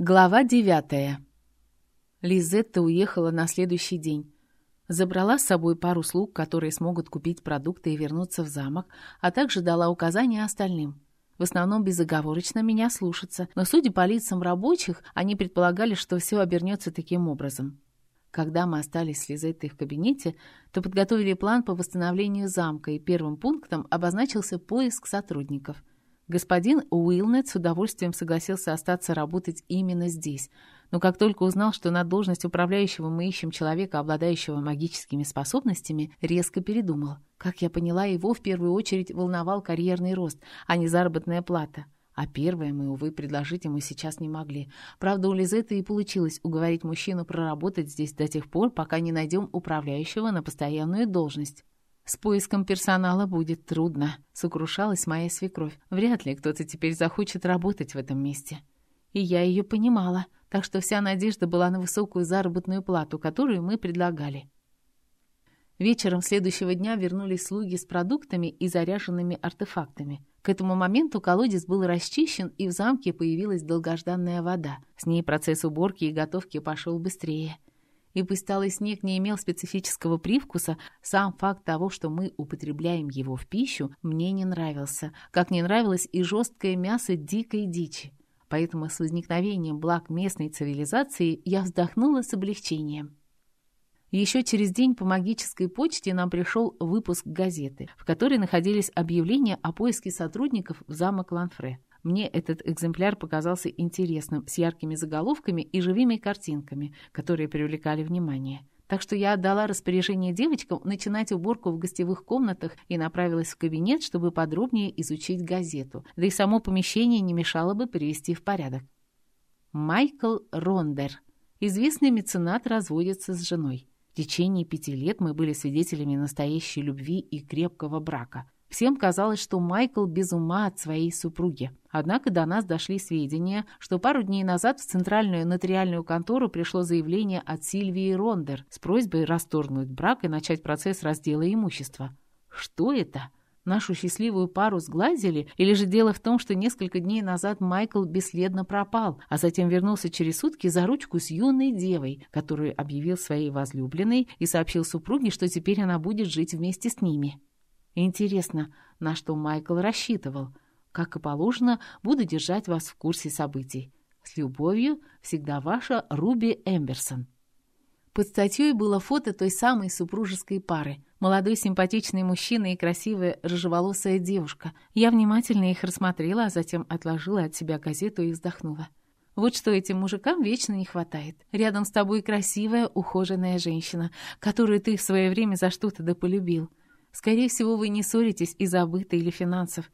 Глава девятая. Лизетта уехала на следующий день. Забрала с собой пару слуг, которые смогут купить продукты и вернуться в замок, а также дала указания остальным. В основном безоговорочно меня слушаться, но, судя по лицам рабочих, они предполагали, что все обернется таким образом. Когда мы остались с Лизеттой в кабинете, то подготовили план по восстановлению замка, и первым пунктом обозначился поиск сотрудников. Господин Уилнет с удовольствием согласился остаться работать именно здесь, но как только узнал, что на должность управляющего мы ищем человека, обладающего магическими способностями, резко передумал. Как я поняла, его в первую очередь волновал карьерный рост, а не заработная плата. А первое мы, увы, предложить ему сейчас не могли. Правда, у Лизеты и получилось уговорить мужчину проработать здесь до тех пор, пока не найдем управляющего на постоянную должность. «С поиском персонала будет трудно», — сокрушалась моя свекровь. «Вряд ли кто-то теперь захочет работать в этом месте». И я ее понимала, так что вся надежда была на высокую заработную плату, которую мы предлагали. Вечером следующего дня вернулись слуги с продуктами и заряженными артефактами. К этому моменту колодец был расчищен, и в замке появилась долгожданная вода. С ней процесс уборки и готовки пошел быстрее. И пусть талый снег не имел специфического привкуса, сам факт того, что мы употребляем его в пищу, мне не нравился, как не нравилось и жесткое мясо дикой дичи. Поэтому с возникновением благ местной цивилизации я вздохнула с облегчением. Еще через день по магической почте нам пришел выпуск газеты, в которой находились объявления о поиске сотрудников в замок Ланфре. Мне этот экземпляр показался интересным, с яркими заголовками и живыми картинками, которые привлекали внимание. Так что я отдала распоряжение девочкам начинать уборку в гостевых комнатах и направилась в кабинет, чтобы подробнее изучить газету. Да и само помещение не мешало бы привести в порядок. Майкл Рондер. Известный меценат разводится с женой. В течение пяти лет мы были свидетелями настоящей любви и крепкого брака. Всем казалось, что Майкл без ума от своей супруги. Однако до нас дошли сведения, что пару дней назад в центральную нотариальную контору пришло заявление от Сильвии Рондер с просьбой расторгнуть брак и начать процесс раздела имущества. Что это? Нашу счастливую пару сглазили? Или же дело в том, что несколько дней назад Майкл бесследно пропал, а затем вернулся через сутки за ручку с юной девой, которую объявил своей возлюбленной и сообщил супруге, что теперь она будет жить вместе с ними? Интересно, на что Майкл рассчитывал? Как и положено, буду держать вас в курсе событий. С любовью, всегда ваша Руби Эмберсон. Под статьей было фото той самой супружеской пары. Молодой симпатичный мужчина и красивая рыжеволосая девушка. Я внимательно их рассмотрела, а затем отложила от себя газету и вздохнула. Вот что этим мужикам вечно не хватает. Рядом с тобой красивая, ухоженная женщина, которую ты в свое время за что-то да полюбил. Скорее всего, вы не ссоритесь из-за быта или финансов.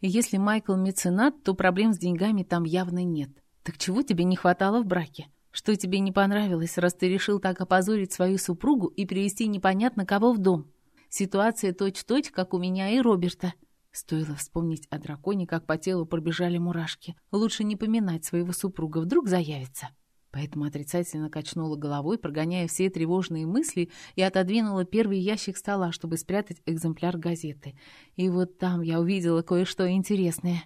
Если Майкл меценат, то проблем с деньгами там явно нет. Так чего тебе не хватало в браке? Что тебе не понравилось, раз ты решил так опозорить свою супругу и привести непонятно кого в дом? Ситуация точь-в-точь, -точь, как у меня и Роберта. Стоило вспомнить о драконе, как по телу пробежали мурашки. Лучше не поминать своего супруга, вдруг заявится поэтому отрицательно качнула головой, прогоняя все тревожные мысли, и отодвинула первый ящик стола, чтобы спрятать экземпляр газеты. И вот там я увидела кое-что интересное.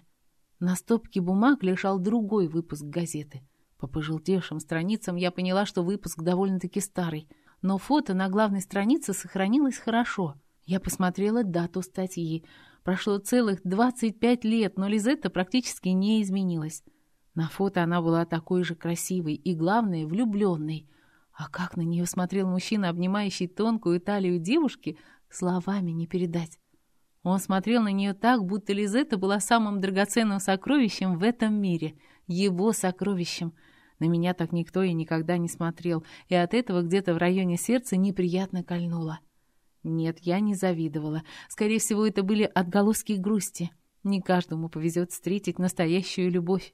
На стопке бумаг лежал другой выпуск газеты. По пожелтевшим страницам я поняла, что выпуск довольно-таки старый, но фото на главной странице сохранилось хорошо. Я посмотрела дату статьи. Прошло целых 25 лет, но Лизетта практически не изменилась. На фото она была такой же красивой и, главное, влюбленной. А как на нее смотрел мужчина, обнимающий тонкую талию девушки, словами не передать. Он смотрел на нее так, будто Лизетта была самым драгоценным сокровищем в этом мире, его сокровищем. На меня так никто и никогда не смотрел, и от этого где-то в районе сердца неприятно кольнуло. Нет, я не завидовала. Скорее всего, это были отголоски грусти. Не каждому повезет встретить настоящую любовь.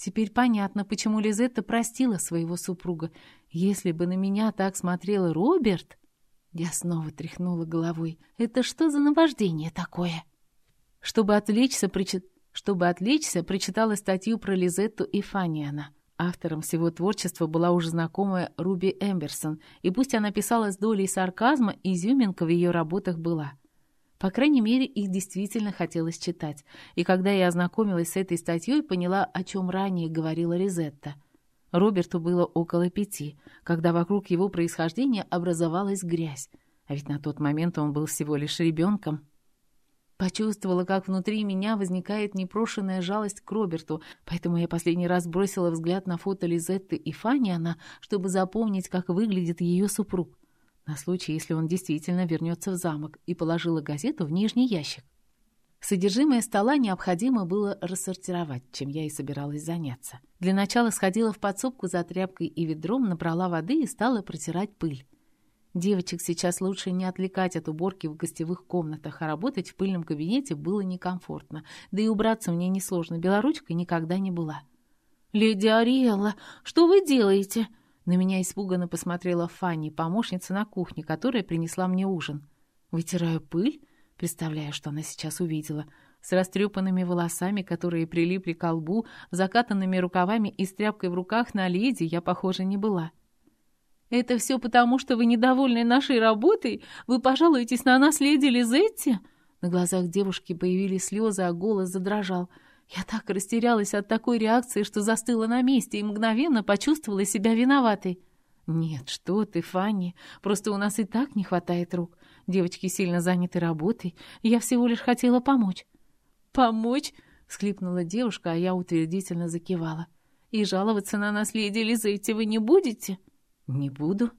Теперь понятно, почему Лизетта простила своего супруга. Если бы на меня так смотрел Роберт... Я снова тряхнула головой. Это что за наваждение такое? Чтобы отвлечься, прочит... Чтобы отвлечься, прочитала статью про Лизетту и Фаниана. Автором всего творчества была уже знакомая Руби Эмберсон, и пусть она писала с долей сарказма, изюминка в ее работах была. По крайней мере, их действительно хотелось читать. И когда я ознакомилась с этой статьей, поняла, о чем ранее говорила Резетта. Роберту было около пяти, когда вокруг его происхождения образовалась грязь, а ведь на тот момент он был всего лишь ребенком. Почувствовала, как внутри меня возникает непрошенная жалость к Роберту, поэтому я последний раз бросила взгляд на фото Лизетты и Фаниана, чтобы запомнить, как выглядит ее супруг, на случай, если он действительно вернется в замок, и положила газету в нижний ящик. Содержимое стола необходимо было рассортировать, чем я и собиралась заняться. Для начала сходила в подсобку за тряпкой и ведром, набрала воды и стала протирать пыль. Девочек сейчас лучше не отвлекать от уборки в гостевых комнатах, а работать в пыльном кабинете было некомфортно. Да и убраться мне несложно, белоручкой никогда не была. «Леди Ариэлла, что вы делаете?» На меня испуганно посмотрела Фанни, помощница на кухне, которая принесла мне ужин. «Вытираю пыль?» Представляю, что она сейчас увидела. С растрепанными волосами, которые прилипли к лбу, закатанными рукавами и с тряпкой в руках на леди я, похоже, не была. «Это все потому, что вы недовольны нашей работой? Вы пожалуетесь на нас, леди Лизетти?» На глазах девушки появились слезы, а голос задрожал. Я так растерялась от такой реакции, что застыла на месте и мгновенно почувствовала себя виноватой. «Нет, что ты, Фанни, просто у нас и так не хватает рук. Девочки сильно заняты работой, я всего лишь хотела помочь». «Помочь?» — схлипнула девушка, а я утвердительно закивала. «И жаловаться на нас, леди Лизетти, вы не будете?» «Не буду».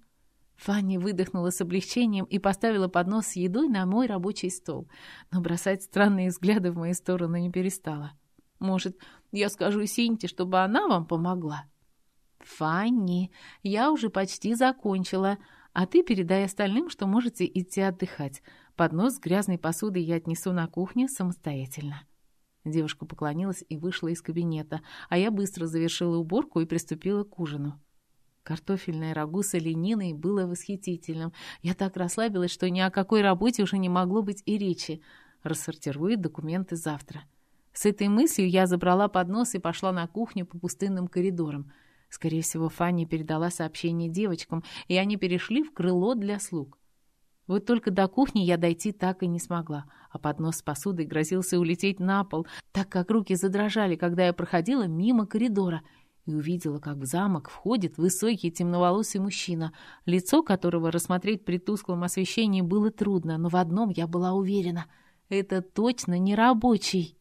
Фанни выдохнула с облегчением и поставила поднос с едой на мой рабочий стол, но бросать странные взгляды в мою сторону не перестала. «Может, я скажу Синте, чтобы она вам помогла?» «Фанни, я уже почти закончила, а ты передай остальным, что можете идти отдыхать. Поднос с грязной посудой я отнесу на кухню самостоятельно». Девушка поклонилась и вышла из кабинета, а я быстро завершила уборку и приступила к ужину. Картофельное рагу с олениной было восхитительным. Я так расслабилась, что ни о какой работе уже не могло быть и речи. Рассортирую документы завтра. С этой мыслью я забрала поднос и пошла на кухню по пустынным коридорам. Скорее всего, Фанни передала сообщение девочкам, и они перешли в крыло для слуг. Вот только до кухни я дойти так и не смогла, а поднос с посудой грозился улететь на пол, так как руки задрожали, когда я проходила мимо коридора и увидела, как в замок входит высокий темноволосый мужчина, лицо которого рассмотреть при тусклом освещении было трудно, но в одном я была уверена — это точно не рабочий.